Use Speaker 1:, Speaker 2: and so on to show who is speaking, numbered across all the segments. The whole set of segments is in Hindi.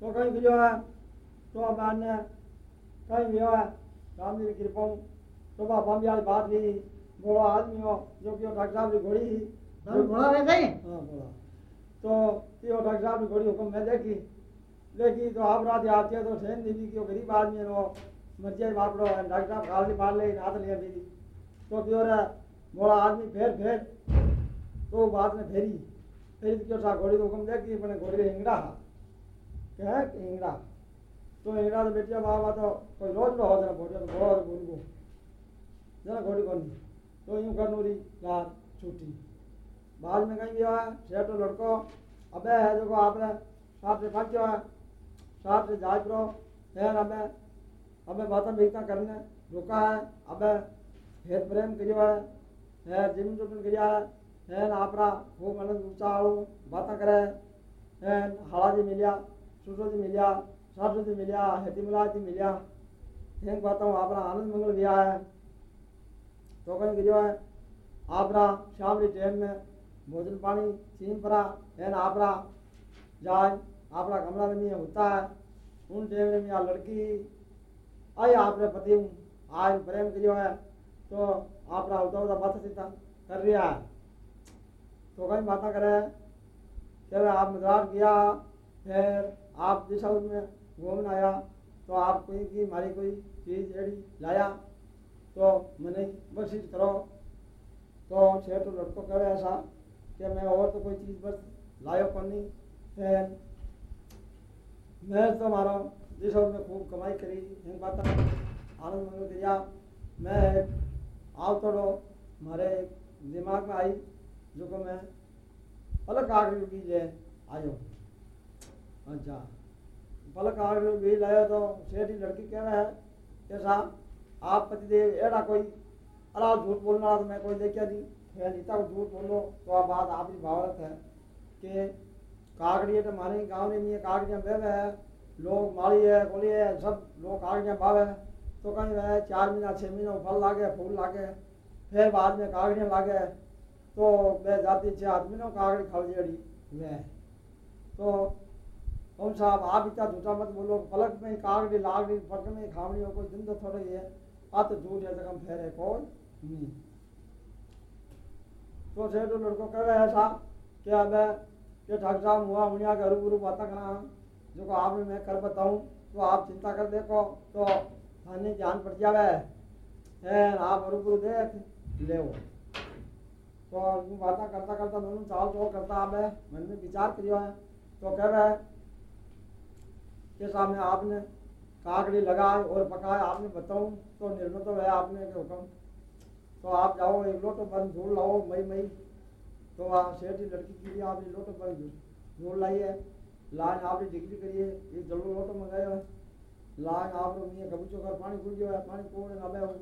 Speaker 1: तो कहीं गिरो है तो कहीं गयो है राम जी की कृपा तो वाली बात भी आदमी हो जो कि डॉक्टर साहब की घोड़ी ही
Speaker 2: घोड़ा रह गए
Speaker 1: हाँ घोड़ा तो घोड़ी हुक्म मैं देखी देखी तो आप रात आती है तो ट्रेन दी कि गरीब आदमी है मर्ज़ी बापड़ो है डॉक्टर साहब खाली मार ले हाथ लिया दीदी तो क्यों रे घोड़ा आदमी फेर फेर तो बात में फेरी फेरी तो क्यों सा घोड़ी हुक्म देखी अपने घोड़ी हिंगड़ा। क्या है हिंगड़ा तो हिंगड़ा तो बेटिया बाबा तो कोई रोज लो जरा घोड़िया तो बहुत उनको जरा घोड़ी को तो यूँ करनू रही रात, छुट्टी। बाद में कहीं गया है सेठ लड़को, अबे, है जो आपने साथ से पहुंचो है साथ से जाए प्रो है अबे। अबे, बातें बेचता करने, रुका है, अबे हेत प्रेम करियो है है जिम जुम करिया है है आपरा खूब आनंद ऊँचा आड़ो बातें करे है हाला जी मिलिया। सुसो जी मिलिया सासू जी मिलिया हेती मुला जी मिलिया हेंग बातों आपरा आनंद मंगल गया है। तो कहीं गिरो है, आपरा शाम के टाइम में भोजन पानी, चीन परा है आपरा, जाए, आपरा कमरा में होता है, उन टाइम में यहाँ लड़की, आई आपने पति आज प्रेम करियो है तो आपरा होता होता बात सीता कर रहा है। तो कहीं बातें करे, चलो आप मद्रास गया फिर आप जिस हाउस में घूमने आया तो आप कोई की मारी कोई चीज़ एड़ी लाया तो मैंने बख्शिश करो। तो सेठ लड़को करे ऐसा कि मैं और तो कोई चीज़ बस लायो को नहीं मैं तो मारो, जिस हाउस में खूब कमाई करी, इन बात आनंद मंगल किया मैं आव तोड़ो। मारे दिमाग में आई, जो को मैं अलग आगे बीज ले आयो। अच्छा। पलक आगे बीज लाया तो सेठ लड़की कह रहा है कि साहब, आप पतिदेव एड़ा कोई अला झूठ बोलना तो मैं कोई देखा नहीं। फिर नीता को झूठ बोलो तो आप बात आपकी भावरत है कि कागड़िया तो मारे गाँव में कागड़ियाँ बेवे है, लोग माली है, गोली है, सब लोग कागड़ियाँ बावे तो कहीं वह चार महीना छः महीना फल लागे, फूल लागे, फिर बाद में कागड़ियाँ लागे। तो वह जाती छः आदमी नो कागड़ी खाओ जेड़ी वह तो कौन साहब, आप इतना झूठा मत बोलो, पलक में कागड़ी लागड़ी पलक में खावड़ी हो कोई दिन तो थोड़ा ही आ तो झूठ है जगह फेर कौन? नहीं। तो सेठ लड़को कह रहे ऐसा कि अब कि ठाकुर साहब हुआ मुनिया के हरू बातें करा जो को आपने मैं कर बताऊँ तो आप चिंता कर देखो तो थाने जान पड़ जावे। है, आप हरू देख, ले वो। तो बातें करता करता दोनों चाल चोल करता आप मन में विचार करियो है। तो कह रहे कि सामने आपने काकड़ी लगाए और पकाए, आपने बताऊँ तो निर्णय तो है आपने के हुक्म। तो आप जाओ, एक लोटो बन झूल लाओ, मई मई। तो आप सेठ लड़की के लिए आपने लोटो बन झूल लाइए लाइन आपने डिग्री करिए एक जल्लो लोटो मंगाया है। लाइन आप मियाँ कबूचो कर पानी खुल गया है, पानी कोड़ नबे हो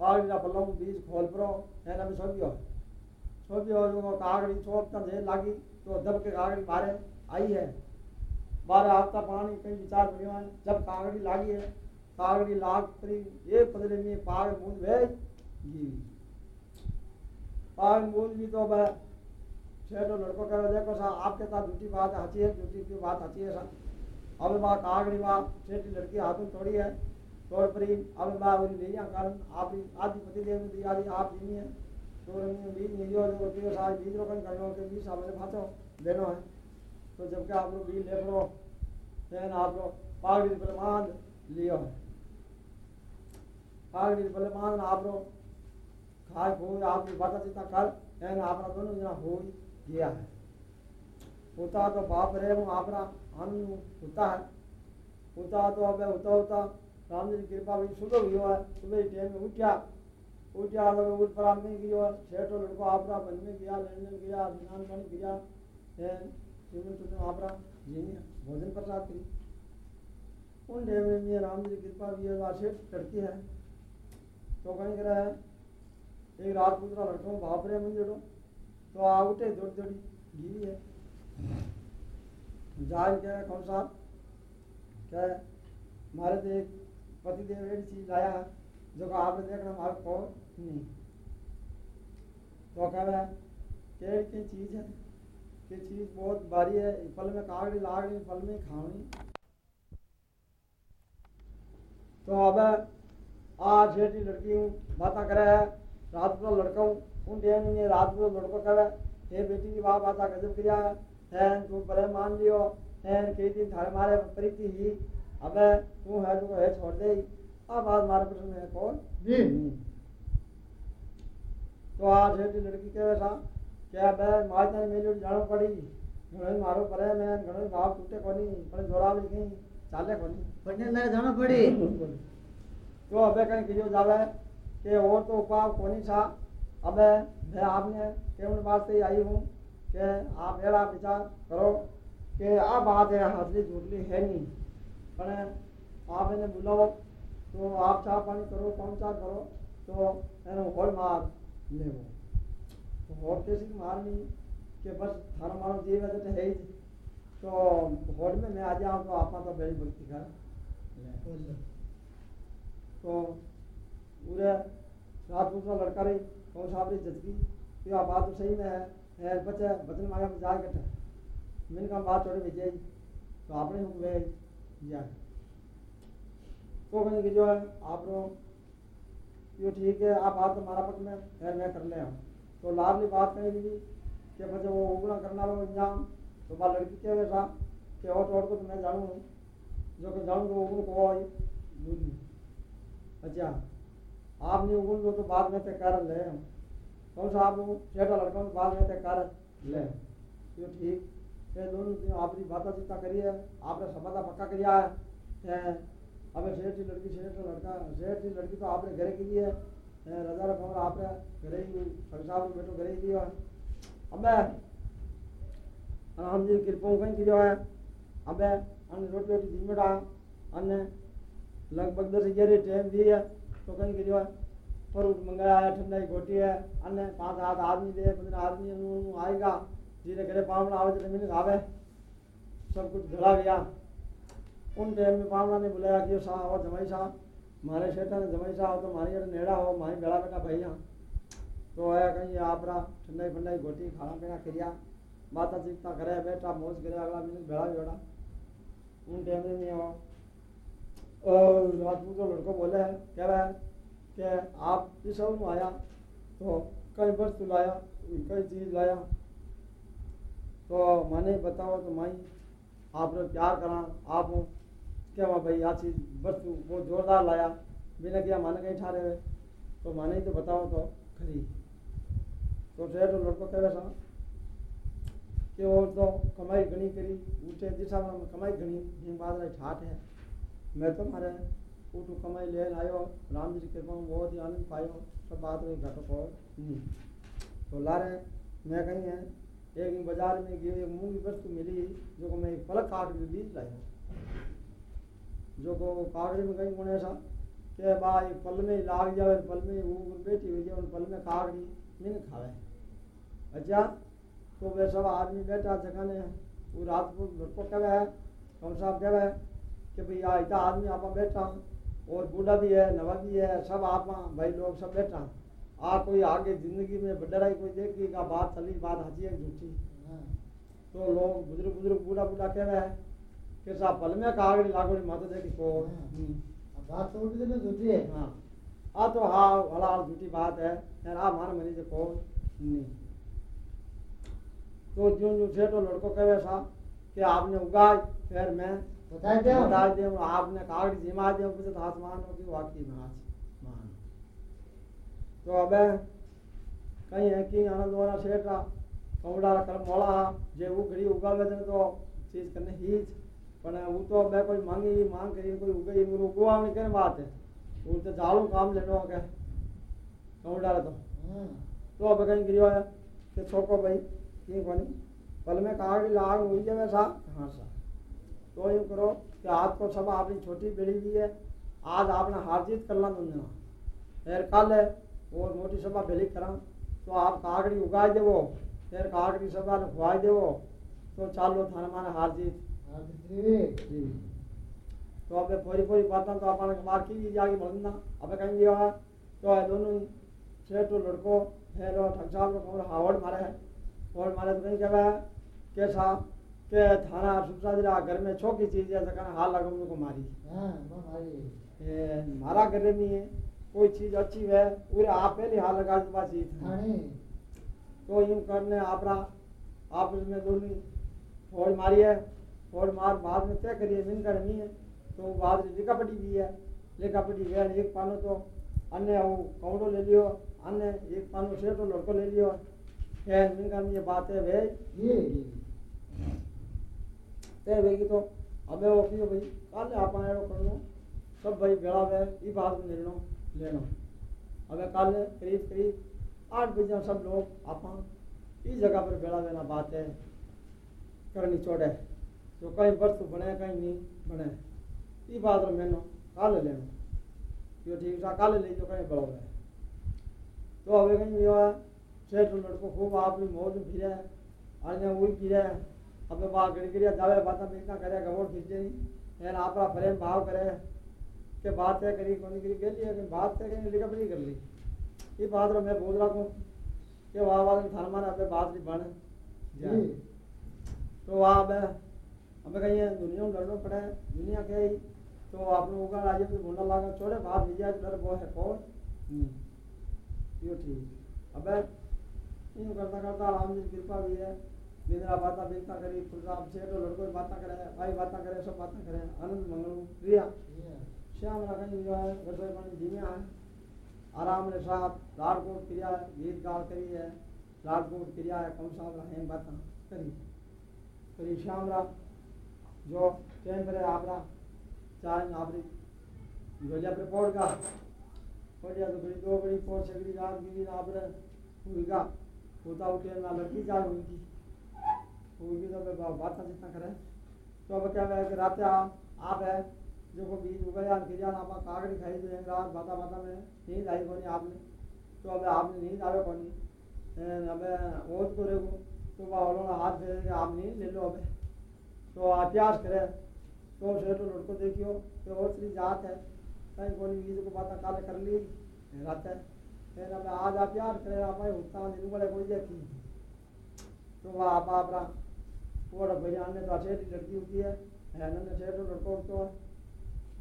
Speaker 1: कागड़ी ना पल्लों बीज खोल परो, है ना सो गयो सो गयो कागड़ी चोप तक लागी तो दब के कागड़ी बाहर आई है। बारह हफ़्ता पानी, कहीं विचार है। जब कागड़ी लागी है, कागड़ी लाग परी एक पदले में पाग मूंद भेज गिरी पाग मूंद भी तो वह छेटो लड़को कह देखो सा, आपके साथ झूठी बात हँसी है, झूठी की बात हँसी है सा? अब माँ कागड़ी माँ छेटी लड़की हाथों तोड़ी है, तोड़ परी, अब माँ उन लिया कारण आप आदि पति देव ने दिया आप जीनी है। तो बीज नहीं जो जो बीज रोकन करना के बीज सामने भाचो देना है। तो जबकि आप लोग बीज ले लो आप लोग, पागड़ी प्रमाण लियो है। पागड़ी प्रमाण आप लोग, खाए फूल आप बाता चिता कर एन आपरा दोनों जना हो गया है। होता तो बाप रे वो आपरा आनंद होता है। होता तो अब होता होता, राम जी की कृपा भी सुबह हुई है, सुबह ही टाइम में उठा उठा तो उठ पर में गया सेठो लड़को आपरा बन में गया, लेन गया, स्नान पानी किया भोजन प्रसाद करी उन टाइम में राम जी कृपा भी है करती है तो कहीं करा है एक राजपुत्र लड़कों बाप रे मंजड़ो तो आ उठे दौड़ दौड़ी गिरी है जान क्या कौन सा क्या मारे तो एक पति देव एक चीज़ लाया है जो का आपने देखना हमारे को नहीं तो कह रहा है की चीज़ है कि चीज़ बहुत भारी है। फल में कागड़ी लागनी फल में खावनी तो अब आ जेठी लड़की हूँ बात करे है रात को लड़का हूँ उन टाइम में रात को लड़को कहे हे बेटी की बाप आता गजब किया है। तू बड़े मान लियो है कई दिन थारे मारे प्रीति ही। अब तू है जो है छोड़ दे। अब बात मारे प्रश्न है कौन?
Speaker 2: जी।
Speaker 1: तो आ जेठी लड़की कहे सा કે બે માતાની મેલ્યું જાણવું પડી ઘણો મારો પડે મેં ઘણો ભાવ તૂટે કોની પણ જોડાવે નહીં ચાલે કોની
Speaker 2: પણ મેં જાણો પડી
Speaker 1: તો હવે કઈ કીધું જાવે કે ઓર તો ઉપાવ કોની છા હવે મેં આપને કેવળ વાસ્તે આવી હું કે આપ એડા વિચાર કરો કે આ વાત એ હાજરી જૂટલી હે નહીં પણ આપ એને બોલાવો તો આપ ચા પાણી કરો કોણ ચા કરો તો એનો હોળ માર લેવો लेवो तो कैसी मारनी कि बस थारा मारो जीव है तो है ही तो होट में मैं आ जाऊँ तो आपा तो बड़ी भक्ति कर तो पूरे रात दूसरा लड़का रही, कौन साहब रही जजगी कि आप बात तो सही में है है बच्चे बचन मांगा में जाए कटे। मैंने कहा, बात थोड़ी भेजे तो आपने हुक्म तो की जो है, आप लोग, यो ठीक है, आप बात हमारा पक्ष में है मैं कर ले हम तो लाभली बात कही दीदी कि बच्चे वो उगना करना लो इंजाम तो बात लड़की के वैसा? कि और तोड़ को तो मैं जानूँ जो कि जानूँ तो उगन को दूध अच्छा आपने उगन को तो बाद में कर ले। हम कौन सा आप छेटा लड़का तो बाद में कर ले। यो ठीक। ये दोनों आपकी बात चिंता करी है। आपने समाधा पक्का किया है। अब शेर की लड़की का लड़का शेर की लड़की तो आपने घरे की है। साहब घरे ही दियो अब हम जी कृपा कहीं किया है अब अन रोटी रोटी दिन बेटा अन लगभग दस ग्यारह टाइम भी है तो कहीं किया है फ्रूट मंगाया ठंडा की गोटी है अन्य पाँच आठ आदमी दे पंद्रह आदमी आएगा धीरे घरे पावड़ा आवे ज़मीन खावे सब कुछ घड़ा गया उन टाइम में पावड़ा ने बुलाया कि सा और मारे शेठा ने जमाई सा हो तो मारी नेड़ा हो मारी बेड़ा बेटा भैया तो आया कहीं आपरा ठंडाई फंडाई गोटी खाना पीना करिया माता चिंता करे बैठा मौज करे अगला मिनट बेड़ा बेड़ा उन में हो राजपूत लड़को बोले है कह रहा है कि आप इस में आया तो कई वस्तु लाया कई चीज़ लाया तो मैंने बताओ तो माई आपने प्यार करा आप क्या वहाँ भाई, आ चीज़ वस्तु बहुत जोरदार लाया। बिना किया माने कहीं ठहरे हुए तो माने ही तो बताओ तो खरी। तो फिर तो लड़को कहे सा कि वो तो कमाई घनी करी उठे दिशा में कमाई घनी हिंग बाद रही है। मैं तो मारे उठू कमाई लेन आयो, राम जी की कृपा में बहुत ही आनंद पायो, सब बात में घट को नहीं। तो लारे, मैं कहीं है, एक बाज़ार में गई मूंग वस्तु मिली, जो मैं पलक काट के बीज लाया। जो को कागड़ी में कहीं कोने सा के भाई पल में लाग जावे पल में वो बेटी हुई जाए पल में कागड़ी मिन खावे। अच्छा तो वे सब आदमी बैठा जगह वो रात को लड़को कहे है कौन साहब कहे है कि भाई आ इतना आदमी आप बैठा और बूढ़ा भी है नवा भी है सब आप भाई लोग सब बैठा। आ कोई आगे ज़िंदगी में बडराई कोई देखेगा बात चली बात हँसी है झूठी। तो लोग बुज़ुर्ग बुज़ुर्ग बूढ़ा बूढ़ा कह रहे हैं कि साहब पल में कागड़ी लागोड़ी माता देखी को
Speaker 2: बात तो उठी तो झूठी है।
Speaker 1: हाँ। आ तो हाँ हलाल झूठी बात है। यार आ मार मनी को नहीं। तो जो जो थे तो लड़को कहे सा कि आपने उगाई फिर मैं
Speaker 2: बताए दे
Speaker 1: बता दे आपने कागड़ी जिमा दे कुछ हाथ मान हो कि वाकई में हाथ मान तो अब कहीं है कि आनंद वाला सेठ कौड़ा कर्म वाला जे वो घड़ी उगावे ने तो चीज़ करने ही पण वो तो मैं कोई मांगी मांग करी कोई उगई वो उगवावनी करे बात है वो तो जालू काम लेनो के कौड़ा तो तो अब कहीं गिरियो है कि छोको भाई ये कोनी पल में कागड़ी लाग हुई जावे सा हाँ सा तो यूँ करो कि आज को सब आपकी छोटी बेड़ी भी है आज आपने हार जीत करना दूँगा फिर कल है और मोटी सभा भेली करा तो आप कागड़ी उगाई देवो फिर कागड़ी सभा ने खुआई देवो तो चालो थाने माने हार जीत तो अब पूरी पूरी बातें तो अपन मार की जागी बढ़ना अब कहीं है तो है दोनों सेठ तो लड़को है लो ठग साहब को हावड़ मारे है। और मारे तो कहीं क्या है कैसा के थाना सुपसा जरा घर में छोकी चीज़ है जका हाल लगम को मारी।
Speaker 2: हाँ
Speaker 1: मारा। घर में है कोई चीज़ अच्छी है पूरे आप पहले हाल लगा दे बात चीज़ तो यूँ करने आपरा आपस में दोनों फोड़ मारी है और मार बाद में तय करिए मिन करनी है तो बाद में लिखा पटी भी है। लिखा पटी गया एक पानो तो अन्य वो कौड़ो ले लियो अन्य एक पानो से तो लड़को ले लियो। है मिन करनी ये बात है भाई।
Speaker 2: ये
Speaker 1: तय भेगी तो हमें वो क्यों भाई कल आप आए कर लो सब भाई बेड़ा वे ये बात में निर्णय लेना अबे कल करीब करीब आठ बजे सब लोग आप इस जगह पर बेड़ा देना बात है करनी छोड़े जो कहीं वर्ष बने कहीं नहीं बने ये बात में मैंने कल लेना जो ठीक ठाक कल ले जो कहीं बड़ा है तो हमें कहीं मेरा सेठ लड़को खूब आपने मौज में फिरे आने वही फिरे अपने बाहर गिड़ गिरिया जावे बात में इतना करे गबोर खींच नहीं यार आपका प्रेम भाव करे के बात तय करी कौन करी कह लिया बात तय करी कहीं रिकवरी कर ली ये बात रो मैं बोल रहा हूँ कि वहाँ वाले थान मारा अपने बात भी बन जाए तो वहाँ मैं हमें कहीं है, दुनिया में लड़ना पड़ा है दुनिया क्या है। तो आपने उगा राजे में बोलना लगा छोड़े बात लीजिए डर वो है कौन? हम्म, यो ठीक। अब यूँ करता करता राम जी की कृपा भी है। निद्रा बाता बिनता करी फुलराम सेठ और लड़कों बातें करे भाई बातें करे सब बातें करे। आनंद मंगल प्रिया। श्याम रखन जो है रसोई पानी धीमे है। आराम ने साथ लाडकोट क्रिया गीत गाल करी है। लाडकोट क्रिया है कम साहब रहें बातें करी। करी श्याम रा जो आपरा चाहे आपरी गोलिया पर पोड़ का। पोड़िया तो बड़ी दो बड़ी पोड़ सकड़ी रात की दिन आपरे हुईगा होता उठे ना लड़की चाहे उनकी हुईगी तो बात जितना करे। तो अब क्या है कि रात आप है जो को बीज उगया गिरिया आप कागड़ी खाई तो एक रात बाता बाता में नींद आई कोनी आपने। तो अब आपने नींद आवे कोनी। अब ओज को रेगो तो बा ओलो हाथ फेर के आप नींद ले लो अब। तो अभ्यास करे तो सेठ लड़को देखियो कि और सी जात है। कहीं कोनी बीज को बाता काले कर ली रात है। फिर अब आज अभ्यास करे, आप उतना दिन बड़े कोई देखी तो वह, आप आप रहा और भैया ने तो अच्छे लड़की होती है। है ना सेठ लड़को उठतो है।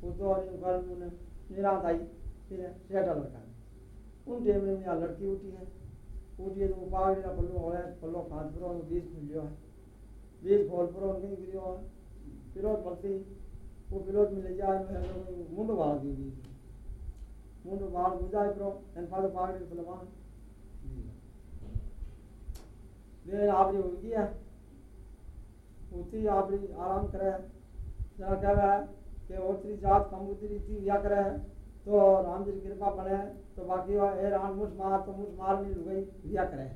Speaker 1: उठतो और कर उन्हें निरात आई, फिर सेठ लड़का। उन टाइम में यहाँ लड़की उठी है। उठी है तो वो का पल्लो हो है, पल्लो खाद बीज खुल लियो है। बीज खोल पर उनके गिरियो पिलोट पड़ती वो पिलोट में ले जाए तो मुंडो बाल दी बीज मुंडो बाल बुझाए पर एन पादो पागड़ी पलवान देर आपरी हो गई है उती आपरी आराम करे। जरा क्या है कि ओतरी जात कमूतरी थी, या करे तो राम जी की कृपा बने तो बाकी वो ए राम मुझ मार तो मुझ मार नहीं लुगई दिया करे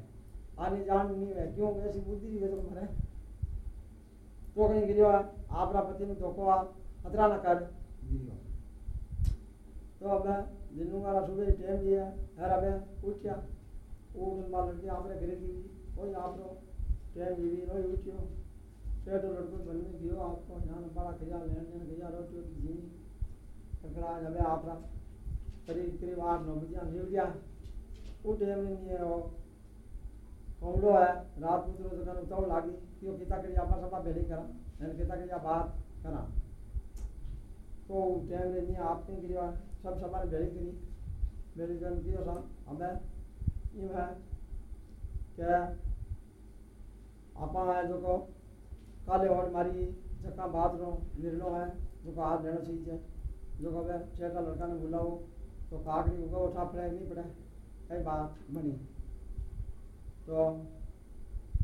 Speaker 1: आने जान नहीं है, क्यों? ऐसी बुद्धि नहीं है तो मरे तो पति में धोखो आ खतरा न कर गिरियो तो अब दिनों का सुबह टाइम दिया, हर अब उठिया वो बाद लड़की आपरे घरे की, कोई आप लोग टाइम भी रोई उठियो सेठ लड़को बन में गियो आपको ध्यान बड़ा खिया लेन देन, खिया रोटी रोटी जीनी ककड़ा जब आपरा करीब करीब आठ नौ बजे निकल गया वो टाइम ये हो कोवडो आहे राजपूत रोज़गार चव लागी त्यो किता करी आपा सपा भेली करा नाही किता करी आप बात करा। तो टाइम रे नहीं, आप कहीं सब सपा ने करी। भेली करन कियो सा हमें है आपा है, जो को काले और मारी जक्का बात रो निर्णय है, जो को हाथ लेना चाहिए, जो को छह का लड़का ने बोला तो काकड़ी होगा उठा पड़े, नहीं पड़े, कई बात बनी। तो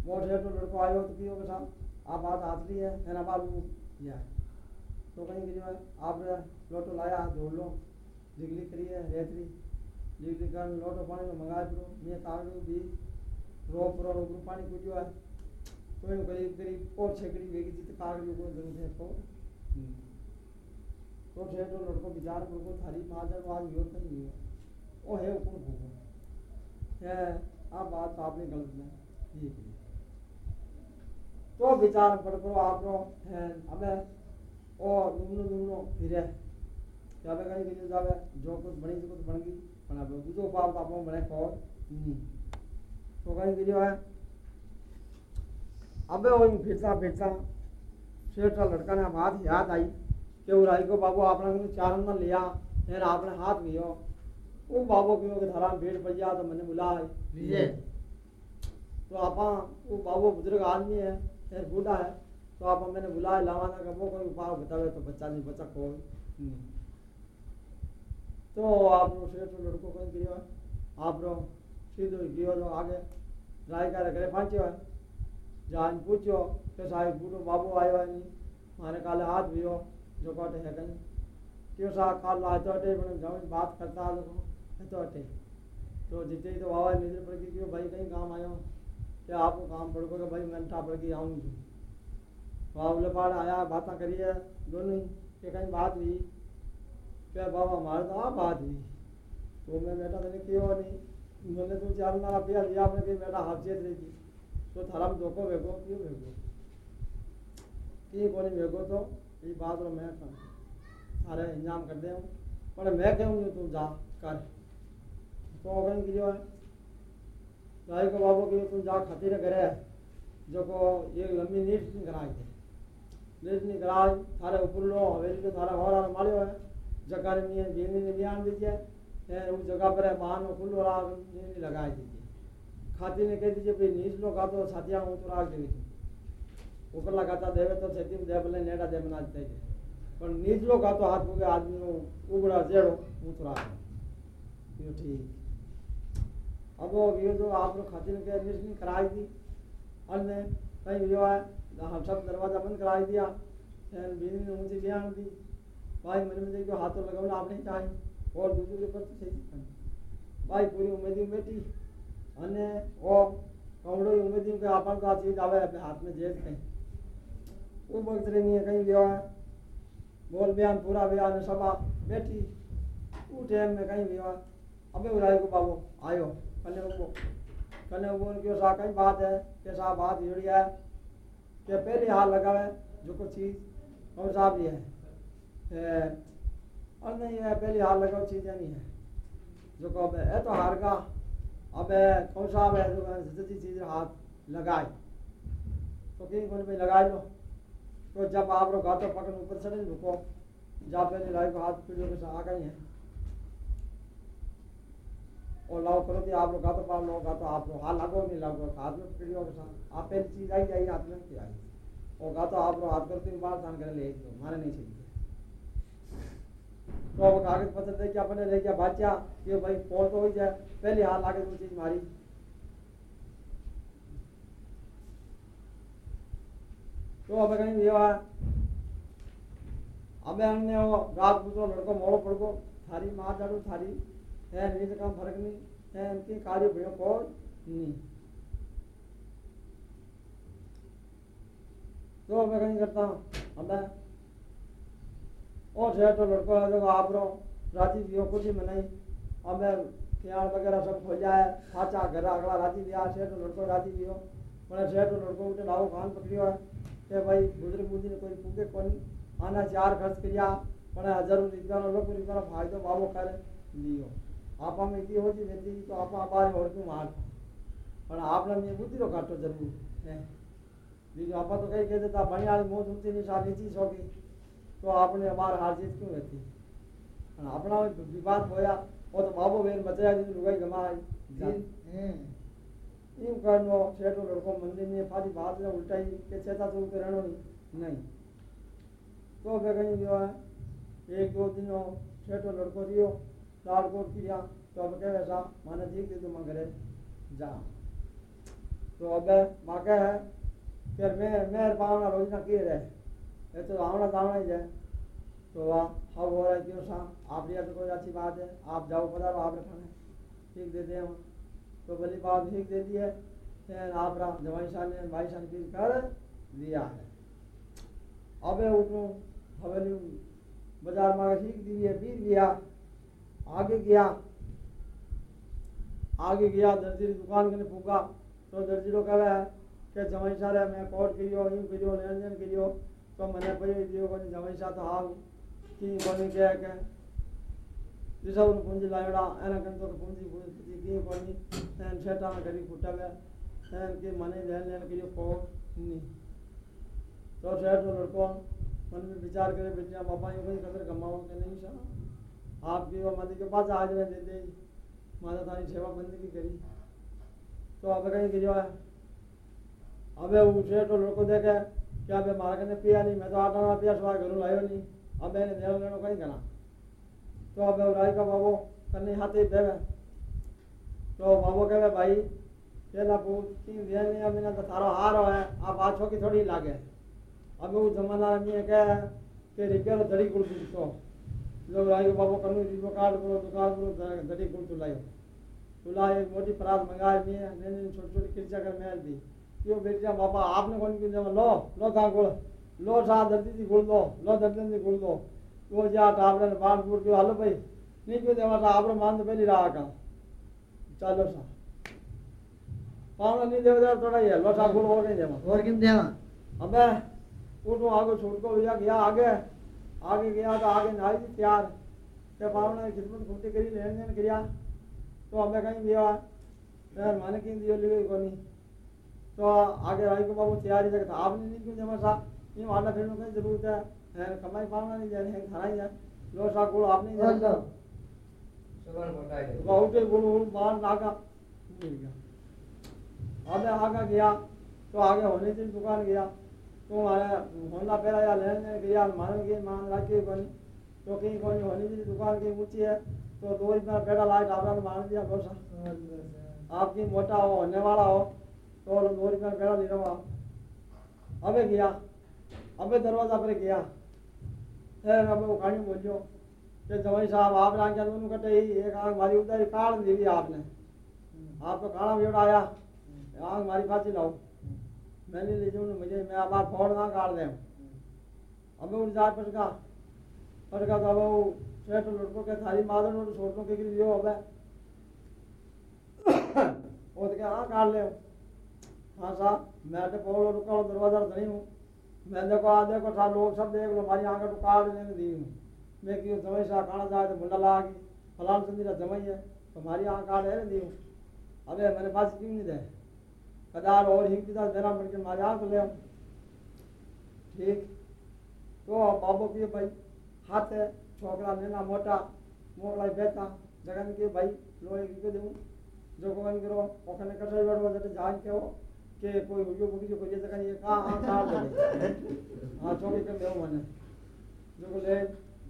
Speaker 1: वो छेटो लड़को आयो तो कियो के साथ आप बात हाथ ली है बाद वो किया तो कहीं कि जो है, आप लोटो लाया, धो लो डिगली करी है, रेतरी। डिगली कर लोटो पानी में मंगाए पड़ो ये कागड़ी भी रो पुरो रो पानी कूदियो है। तो यूँ करीब करीब और छकड़ी वेगी जित कागड़ी को ज़रूरत है तो। तो ठेठो लड़को विचार को थारी माजर आज यो कहीं नहीं है। ओ है ऊपर भूगो है आप बात तो आपने गलत में है। तो विचार पर करो, आप रो है अबे ओ दुमनो दुमनो फिरे बे कहीं के जावे जो कुछ बनी जो कुछ बन गई पण अब दूसरो पाप आपो बने को नहीं। तो कहीं वीडियो है? अबे वो यूँ फिरता फिरता शेठ लड़का ने बात याद आई कि वो राई को बाबू आपने चार में लिया फिर आपने हाथ लियो वो बाबो की के धारा भेड़ पड़ जा तो मैंने
Speaker 2: बुलाए
Speaker 1: तो आप हाँ, वो बाबो बुज़ुर्ग आदमी है फिर बूढ़ा है तो आप मैंने बुलाए लावा ना वो कोई उपाय बतावे तो बच्चा नहीं बचा को तो आप सेठ लड़को कहीं गिरियो आप रो सीधो गियो रो आगे। राय का करे फाँचियो है। जान पूछो तो साहब बूढ़ो बाबू आयो है नहीं मारे काले हाथ भी हो जो कटे है कहीं। क्यों सा काल लाते तो बात करता है तो अटे तो जिते ही तो वावा नज़र पड़ गई क्यों भाई कहीं काम आयो क्या आपको काम पड़ गया भाई मैं ठा पड़ गई आऊँ बाबू पाड़ आया, बातें दोनों ही। कि कहीं बात हुई? क्या बाबा हमारे तो आ बात हुई? तो मैं बेटा मैंने क्यों नहीं। मैंने तो चार ना रुपया लिया, आपने कहीं बेटा हाफियत रही थी तो थारा में धोखो भेगो क्यों भेगो कि कोनी भेगो तो? ये बात रो मैं कहूँ। अरे इंजाम कर दे। पर मैं कहूँ तू जा, कर। तो अगन की जो है राय को बाबू की तू जा खातिर करे जो को ये लंबी नीट नहीं कराई थे नीट नहीं कराई थारे ऊपर लो हवेली तो थारा और आर मालियो है जगह में ये जीनी ने बयान दीजिए है उस जगह पर बाहन में खुल रहा नहीं लगाई दीजिए खाती ने कह दीजिए भाई नीच लो का तो साथिया हूँ तो राख देवी थी ऊपर लगाता देवे तो छेती में दे बोले नेड़ा दे बना देते પણ નીચલો કાતો હાથ મૂકે આદમીનો ઉગડા ચેડો ઉતરા यो ठीक अब ये जो आप लोग खातिर के एडमिशन कराई थी अन्य कहीं जो है हम सब दरवाज़ा बंद कराई दिया। बीवी ने मुझे बयान दी, भाई मन में देखो हाथों लगाना आपने चाहिए और दूसरे के ऊपर सही भाई पूरी उम्मीद बेटी अन्य वो कमड़ो उम्मीद के आपन तो चीज़ आवे अपने हाथ में जेल कहीं। वो वक्त नहीं है, कहीं जो है, बोल बयान, पूरा बयान, सभा बैठी। वो टाइम में कहीं हुआ अबे उड़ाई को बाबू आयो। कने क्यों सा कई बात है कैसा बात जुड़ी है, कि पहले हाथ लगावे जो कुछ चीज़ कौन सा भी है और नहीं है, पहले हाथ लगाओ चीज़ें नहीं है। जो को अब तो हार का, अब कौन सा है, जो जल्दी चीज़ हाथ लगाए। तो कहीं कौन भाई लगाए लो। तो जब आप लोग गाते पकड़ ऊपर चढ़े, रुको। जा पहले को हाथ पीढ़ियों के साथ आ गई हैं। और लाओ करो कि आप लोग गाते पार लो गाते आप लोग हाथ लागो नहीं लागो हाथ में के साथ। आप पहली चीज़ आई जाइए हाथ में, क्या आई? और गाते आप लोग हाथ करते बार तान कर, ले दो मारे नहीं चाहिए। तो अब कागज़ पत्र दे क्या अपने ले गया बाचा? ये भाई फ़ोन तो हो जाए। पहले हाथ लागे तो चीज़ मारी। तो अब कहीं, ये अब हमने वो रात को लड़को मोड़ो पड़को, थारी मार डालो, थारी। है नीति का फ़र्क नहीं, है उनके कार्य भय कौन नहीं। तो मैं कहीं करता हूँ अल्लाह और शहर तो लड़को है तो आप रहो राज़ी भी कुछ ही मनाई और मैं खियाल वगैरह सब खोल जाए, खाचा घर, अगला राति भी आ शहर तो लड़को राति भी हो मैंने शहर तो लड़को उठे, लाओ, खान पकड़ियो, है। कि भाई बुज़ुर्ग बुद्धि ने कोई पूगे कौन, आना, चार खर्च करिया मैंने हज़ारों रिजवानों लोग रिजवानों फायदो, बाबो कर लियो આપામાં એટલી ઓછી રહેતી તો આપા બાર ઓળખું માર પણ આપણે મેં બુદ્ધિનો કાંટો જરૂર બીજું આપા તો કઈ કહેતા હતા ભણિયાળી મોત ઊંચીની સાથે નીચી શોખી તો આપણે બાર હાર જીત કેમ હતી અને આપણા વિવાદ હોયા ઓ
Speaker 2: તો
Speaker 1: બાબો બેન બચાયા દીધું લુગાઈ ગમાય એમ કરનો શેઠો લડકો મંદિરની ફાજી ભાતને ઉલટાઈ કે છેતા તું કરણો નહીં તો ભેગા એક દો દિનો શેઠો લડકો રહ્યો लड़को रियो लाल कोट किया तो अब कहे ऐसा माने ठीक है तो मैं घरे जा। तो अब माँ कहे है कि रहे। ये तो आवना जावना ही है। तो वाह अब हो रहा है, क्यों सा आप लिया तो कोई अच्छी बात है। आप जाओ पधारो आप रखाने ठीक दे दे हम तो भली बात ठीक दे दी है। फिर आप जवाई शाह ने भाई शाह ने कर दिया है। अब उठो, हवेली बाज़ार में ठीक दी है पी लिया आगे गया। आगे गया, दर्जी दुकान के फूका। तो दर्जी कहे कि जमाई सारे मैं कोर्ट करियो यूँ करियो, निरंजन करियो। तो मैंने पहले दियो कोनी जमाई सा तो हाल की कोनी के के दिसा उन पूंजी लायड़ा एना कन तो पूंजी पूंजी की की कोनी एन छेटा ना करी फुटा गया। एन के मने लेन लेन करियो को नहीं। तो शेठ तो लड़को, मन में विचार करे, बेटिया बाबा यूँ कोई कदर कमाओ के नहीं सा आप भी वो मंदिर के पास आज में देते माता रानी सेवा मंदिर की करी। तो अब कहीं कि जो है, अब उठे तो लोग देखे क्या अबे मारा ने पिया नहीं, मैं तो आटा ना पिया, सवार घरों लाए नहीं। अब मैंने देना लेना कहीं कहना तो अब राय का बाबो करने हाथ ही देवे। तो बाबो कहे भाई, ये ना पूछती देने अब मैंने तो थारो हारो है, आप आछो की थोड़ी लागे? अब वो जमाना नहीं है कह के क्या धड़ी गुड़ तो आयो बाबू कनु रिपो कार्ड करो मोटी परात ने ने छोटी छोटी किरचा मेल दी। यो बेटिया बाबा आपने कौन की जमा लो लो था गुड़ लो सा दर्दी दी गुड़ लो लो दर्दी दी गुड़ लो तो जा टाबरे ने बाण गुड़ के हालो भाई। नहीं क्यों देवा था मान तो पहली रहा का चलो सा। पावना नहीं थोड़ा लो सा गुड़ हो गई जमा
Speaker 2: और किन देवा?
Speaker 1: अबे उठो आगे छोड़ को गया आगे। आगे गया तो आगे नाई थी तैयार। के पावना खिदमत घूमती करी लेन देन किया तो हमें कहीं गया यार माने की दियो ले कोनी तो आगे राई को बाबू तैयारी तक था आपने नहीं क्यों जमा सा ये वाला फिर में कहीं ज़रूरत है। है कमाई पावना नहीं जाने खाना ही है। लो सा गुड़ आपने
Speaker 2: लो
Speaker 1: बहुत नागा। मिल गया अबे आगे गया। तो आगे होने की दुकान गया। तो मारे होंदा पहला या लेन देन गया मान के मान रखे कोनी कहीं कोनी होने की दुकान की ऊँची है तो दो रुपया पेड़ा लाए डाबरा ने मान दिया दोसा आपकी मोटा हो होने वाला हो तो दो रुपया पेड़ा ले रहा अबे गया अबे दरवाज़ा पर गया फिर अबे वो कहानी बोलियो कि जवाई साहब आप के दोनों कटे ही एक आँख मारी उधर काट दी आपने आप तो खाना भी उड़ाया आँख मारी पाची लाओ। मैंने ले जाऊँ मुझे, मैं अब आप फोड़ ना काट दें। अब उठ जा पटका पटका तो वो सेठ लड़कों के थाली मादन और छोटों के लिए अब वो तो क्या हाँ काट ले। हाँ साहब, मैं तो पोलो रुका हूँ, दरवाज़ा धनी हूँ। मैं देखो आ देखो था लोग सब देख लो, हमारी आँखें तो काट लेने दी हूँ। मैं क्यों जमाई साहब खाना जाए तो मुंडा ला फलान संदीरा जमाई है तुम्हारी आँख काट है दी हूँ। अबे, मेरे पास क्यों नहीं दे कदार और हिंग दिता मेरा बढ़ के मारे आँख ले। ठीक। तो बाबू के भाई, हाथ है, छोकरा नेना मोटा मोकला बेटा, जगन के भाई, लोहे की देऊं जो कोन करो, ओखने कटई बड़ो जटे जान के हो के कोई हुयो बुकी जो कोई जगह ये का काट दे हाँ छोके के देऊ मने। जो को ले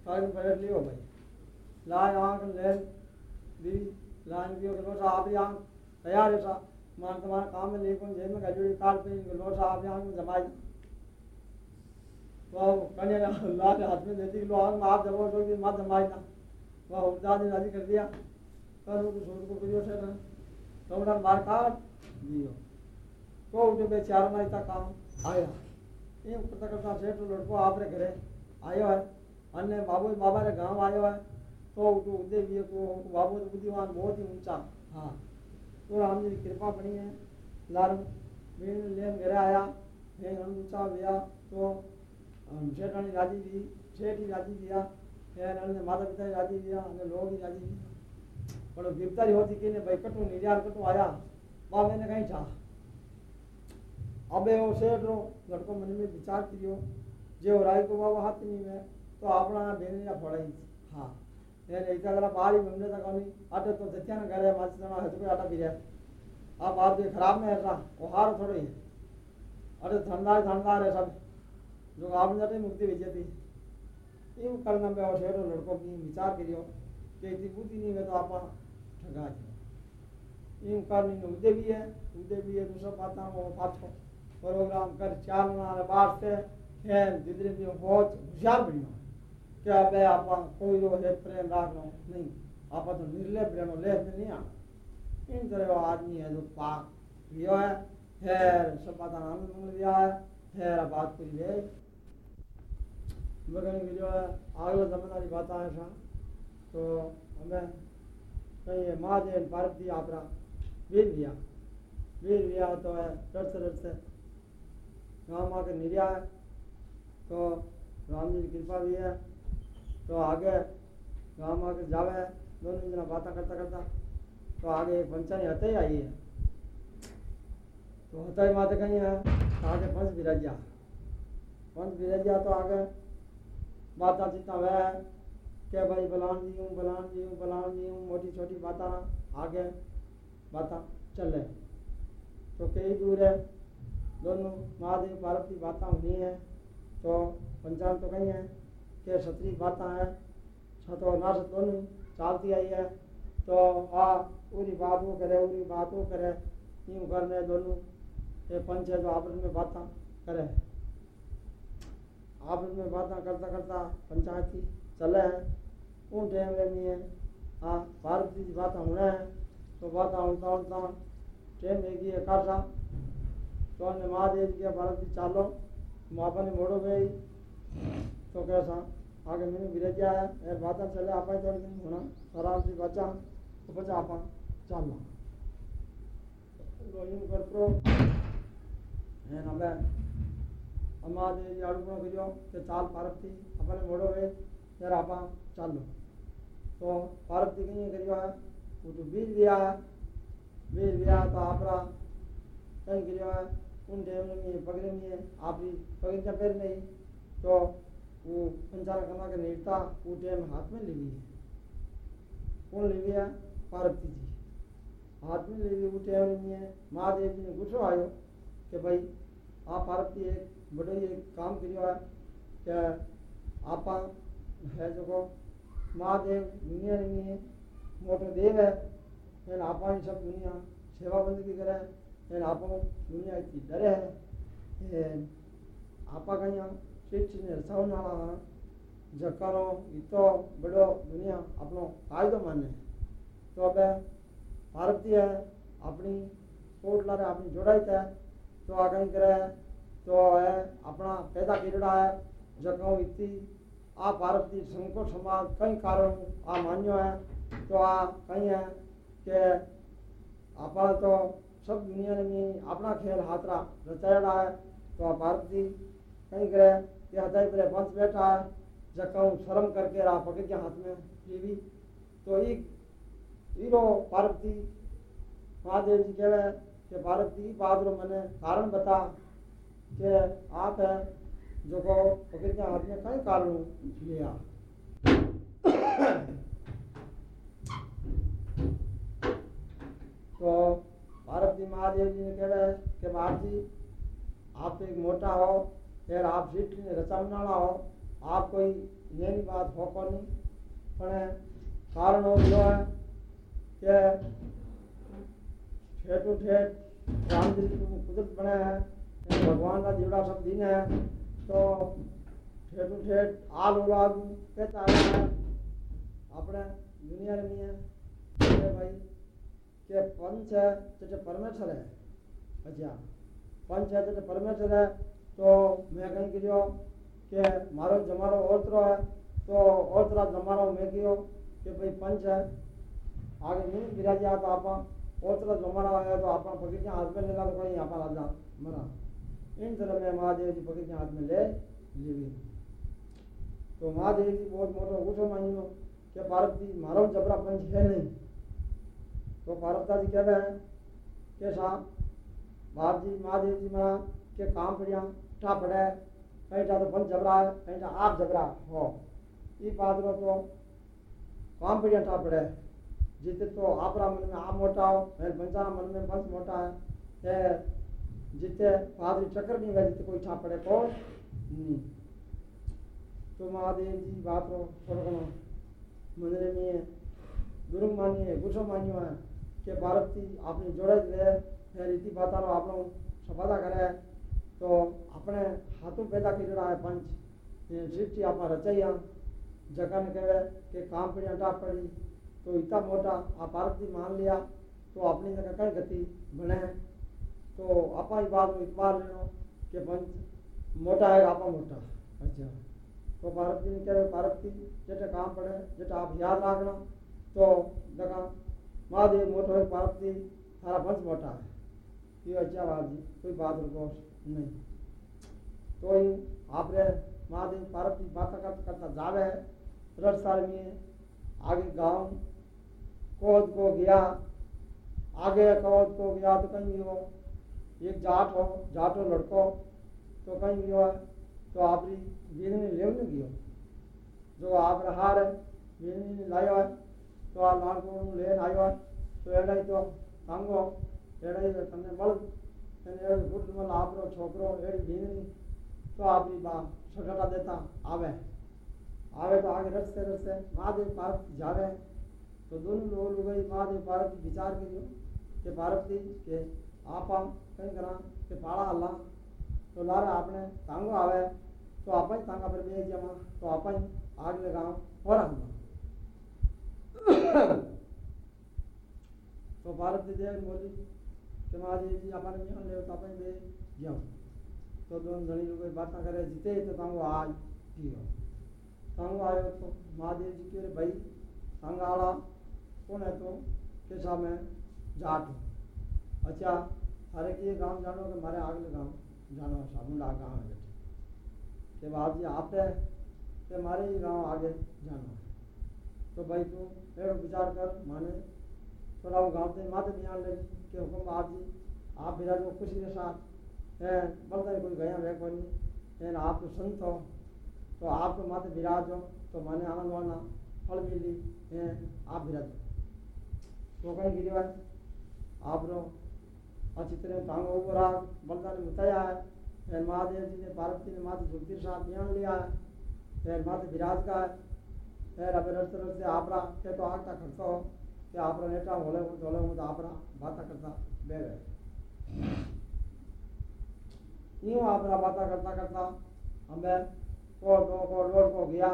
Speaker 1: फाइन पैर लियो भाई। लाए आँख ले दी, लाइन की ओके आप आँख तैयार है सा मान तुम्हारा काम में लेकिन जेल में गजड़ी काट पे लोटा आप यहाँ में जमाई वह कन्या अल्लाह के हाथ में देती कि लो आंग आप जमा जो कि मत जमाई ना वह, उल्टा ने राज़ी कर दिया। कर वो छोड़ को करियो से ना तो उन्हें मार काट दियो तो उठे बेचारा ना इतना काम आया। ये करता करता सेठ लड़को आपरे घरे आयो है। अन्य बाबू, बाबा रे गाँव आयो है। तो उठो उदे भी को बाबू तो बुद्धिमान, बहुत ही ऊँचा। हाँ। तो राम जी की कृपा बनी है। लार बेन लेन घरे आया हम ऊँचा गया तो सेठानी राज़ी थी सेठ ही राज़ी दिया फिर हमने माता पिता ही राज़ी दिया हमने लोग ही राज़ी दिया पर गिरफ्तारी होती कि भाई कटू निर्यार कटू आया बा मैंने कहीं था अबे वो सेठ रो, लड़को मन में विचार करियो, जे राय को बाबा हाथ नहीं में तो अपना बेन या फोड़ाई। हाँ पहाड़ी में तो सत्या आटा पी रहा आप आप खराब में अरे है सब जो आप जाते मुक्ति भेजे थी करना पे और शेर लड़को विचार करियो कि इतनी बुद्धि नहीं है तो आप ठगा उदय भी है उदय भी है दूसरा बात वो प्रोग्राम कर खेल भी बहुत होशियार क्या बे, आप कोई है प्रेम राग रहा? नहीं। आप तो निर्लय प्रेम लेह नहीं आना। इन तरह आदमी है जो पाक लिया है। खैर सब बात आनंद मंगल दिया है। खैर बात कर लिए मगर जो है अगला जमाना बात आए था तो हमें कहीं महादेव पार्वती आपरा वीर दिया वीर दिया तो है रटते रटते राम आकर निर्या है। तो राम जी की कृपा भी है। तो आगे गाँव में आके जावे, दोनों जना बातें करता करता तो आगे एक पंचायत हते ही आई है। तो होता ही माते कहीं है तो आगे पंच बिराजिया पंच बिराजिया तो आगे बाता जितना वह के भाई बलान जी हूँ बलान जी हूँ बलान जी हूँ मोटी छोटी बाता, आगे बाता चले तो कई दूर है, दोनों महादेव, पार्वती बातें हुई हैं तो पंचांग तो कहीं है कि क्षत्रिय बातें हैं छतो नाश दोनों चालती आई है। तो आ पूरी बात वो करे पूरी बात वो करे यूँ करने दोनों, ये पंच है जो आपस में बातें करे। आपस में बातें करता करता पंचायत की चले हैं, उन टाइम में है। हाँ पार्वती की बातें होने हैं तो बातें उड़ता उड़ता टाइम एक ही काटा तो अन्य महादेव जी के पार्वती चालो मापा ने मोड़ो गई तो कैसा? ಆಗ ನೀನು ವಿರಜ್ಯಾಯ ಯಾರು ಮಾತಾಡ ಚಲ್ಲ ಅಪಾಯ ತೊಡಗಿನ ಗುಣ ಆರಾಮ್ಸಿ ಬಚ್ಚ ಉಪಚಾಪ ಚಾಲ ಹಿಂಗೆ ಬರ್ತು ಏನಲ್ಲ ಅಮ್ಮ ದೇವಿ ಅಡುಗುಣ ಬಿರಿಯೋ ಚಾಲ್ ಪಾರಪ್ತಿ ಅಪ್ಪನೆ ಮೊಡೋವೆ यार आप चल लो तो भारत दिखेंगे गरीब है वो तो बीज दिया है बीज दिया तो आप गरीब है उन देव में पकड़ेंगे आप भी पकड़ पैर नहीं तो वो पंचारा कमा के नेता वो डेम हाथ में ले ली कौन ले लिया पार्वती जी। हाथ में ले ली वो डेम में महादेव जी ने गुस्सो आयो कि भाई, आप पार्वती एक बड़ो ये काम करियो है कि आप है जो महादेव दुनिया में मोटो देव है। एन आप सब दुनिया सेवा बंदगी करे। एन आप दुनिया की डरे है। आपा कहीं ने जकारो इतो बड़ो दुनिया अपनो कायदो माने तो अब है अपनी कोट लारे अपनी जोड़ाई है तो आ कहीं करे तो है अपना पैदा किरड़ा है जगह इतनी आ भारत की संको समाज कई कारण आ मान्यो है तो आ कहीं है कि आप तो सब दुनिया में अपना खेल हाथरा रचायड़ा है तो आ भारत की हदाई पर पंच बैठा है, जगह शर्म करके रहा, पकड़ के हाथ में भी। तो एक हीरो पार्वती महादेव जी कहे कि की बात मैंने कारण बता कि आप है जो को पकड़ के हाथ में कई कारण लिया तो जी महादेव जी ने कह रहे कि बाप जी, आप एक मोटा हो ફેર આપ સીટને રચાવનારા હો આપ કોઈ એની વાત હો કોની પણ કારણ એટલો હે કે ઠેઠું ઠેઠ રામજી કુદરત બને હે ભગવાનના જીવડા સબ દિન હે તો ઠેઠું ઠેઠ આ લોલાગ કહેતા આપણે દુનિયા કે ભાઈ કે પંચ છે તે પરમેશ્વર હે અચ્છા પંચ છે તે પરમેશ્વર હે तो मैं कहीं कहो કે મારો જમારો ઓતરો है तो ओतरा जमारो मैं कहो कि भाई पंच है आगे नहीं विराजिया तो आप ओतरा जमारा है तो आप पकड़ के हाथ में ले ला तो कोई यहाँ पर राजा मरा इन तरह में महादेव जी पकड़ के हाथ में ले ली तो महादेव जी बहुत मोटो ऊँचो मानियो कि पार्वती मारो जबरा पंच है नहीं तो पार्वता जी कह रहे हैं कि साहब बाप जी महादेव जी मरा के काम पड़िया टा पड़े कहीं टा तो पंच जबरा है, कहीं टा आप जबरा हो। ये बात रो तो काम पड़िया टा पड़े जिते तो आपरा मन में आप मोटा हो मेरे पंचारा मन में पंच मोटा है। कि जिते पादरी चक्कर नहीं गए जिते कोई छा पड़े, कौन? नहीं तो महादेव जी बात रो थोड़ा मंदिर में गुरु मानिए गुस्सो मानियो है कि भारत की आपने जोड़े है। रीति बाता रो आपनो सफादा करे तो अपने हाथों पैदा कर रहा है पंच। सृष्टि आप रचाइया जगह ने कहे कि काम पड़ी हटा पड़ी। तो इतना मोटा आप भारत की मान लिया तो अपनी जगह कई गति बने। तो आपा ही बात इतबार लेनो कि पंच, मोटा है, आपा मोटा। अच्छा। तो जी ने कहे की जेटे काम पड़े जेटे आप याद रखना। तो जगह महादेव मोटो है की सारा पंच मोटा है। ये अच्छा बात कोई बात रुको नहीं। तो ही आपने महादेव भारत की बात करता जावे रथ साल में आगे गाँव कोद को गया, आगे कौद को गया तो कहीं हो, एक जाट हो जाट हो, लड़को तो कहीं गयो है तो आपरी वीरनी लेवने गयो जो आप रहा है वीरनी लायो है तो आ लाड़को लेन आयो है तो एड़ा ही तो तांगो एड़ा ही तने बल અને કુટુંબનો આપણો છોકરો એડી ભીની તો આપણી બા સગડા દેતા આવે આવે તો આગે રસ્તે રસ્તે મહાદેવ પાર્વતી જાવે તો દોનું લોલ ગઈ મહાદેવ પાર્વતી વિચાર કર્યો કે પાર્વતી કે આપ આમ કંઈ કરા કે પાળા હલા તો લારે આપણે તાંગો આવે તો આપણે તાંગા પર બે જમા તો આપણે આગ લગાવ વરાંગા તો પાર્વતી દેવ મોદી કે માજી જી આપણે મિયાન લેવ તો આપણે બે જાઓ તો દોન ઘણી લોકો બાતા કરે જીતે તો તાંગો આ ગયો તાંગો આવ્યો તો મહાદેવજી કે ભાઈ તાંગાળા કોણ હતો કે સામે जाट हूँ अच्छा अरे कि ये गांव जानो कि हमारे आगले गांव जानो सामुंडा गांव है बेटे कि बाप जी आप है कि हमारे ही गांव आगे जाना है तो भाई तू एड़ो विचार कर माने थोड़ा वो गांव से माते बयान लगी कि हुक्म बाप जी, आप मेरा जो खुशी के साथ, है, बलदा कोई गया वे है आप तो संत हो तो आप तो माते विराज हो तो माने आनंद वाला फल मिली है, आप विराज तो कहीं गिरी है आपनो अच्छी तरह तांगो ऊपर आ बलदा ने बताया है। महादेव जी ने, पार्वती ने माथे जुगती साथ बयान लिया है। माथे विराज का है। फिर अब रस्ते रस्ते आपरा के तो आगता खड़ता हो। कि आपरा नेटा धोले हो तो आपरा बाता करता गए यूँ आपरा बाता करता करता हमें को दो को डोर को गया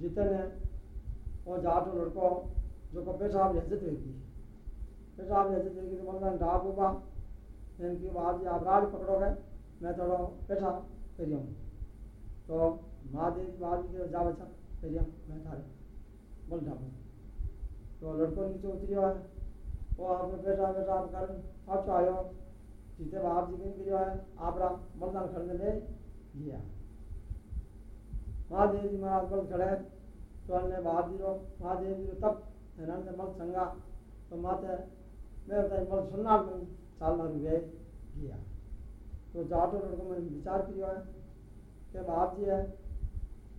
Speaker 1: जितने वो जाटो, लड़को, जो को पेशाब इज़्ज़त हुई पेशाब ऐसे देखी तो मतलब ढाप हुआ इनकी बात आप राज पकड़ोगे, मैं थोड़ा पेशाब करियो। तो महादेव बात की जा बचा करियो, मैं थारे, बोल ढापू तो लड़को नीचे उतरियो है वो आपने पेशाब पेशाब कर आप आयो। जीते बाप जी कहीं करियो है, आप रा बलदान खड़ने दे। गया महादेव जी महाराज बल खड़े तो अन्य बाप जी रो, महादेव जी तब हिरण बल संगा। तो माते, मैं बताई बल सुनना में चालना रुपये गया तो जाटो लड़को मैंने विचार किया है कि बाप जी है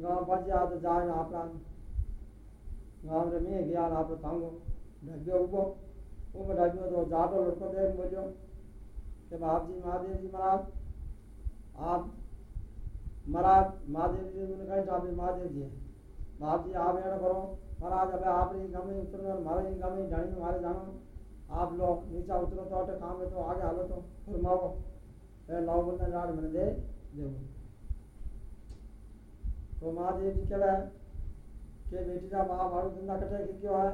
Speaker 1: गाँव गाँव पहुँचा तो जाए अपना गाँव रे में गया आप तांगो ढग्यो उबो वो ढग्यो तो जाटो लड़को देख बोलियो कि बाप जी महादेव जी महाराज आप महाराज महादेव जी ने कहा चाबी महादेव जी बाप जी आप एड़ा करो महाराज अब आप ही गाँव में उतरो मारे ही गाँव जानी मारे जानो आप लोग नीचा उतरो तो काम है तो आगे हालो तो फरमाओ ए लाओ बंदा लाड़ मैंने दे देव तो महादेव जी कहवा है कि बेटी का मारो धंधा कटे की क्यों है?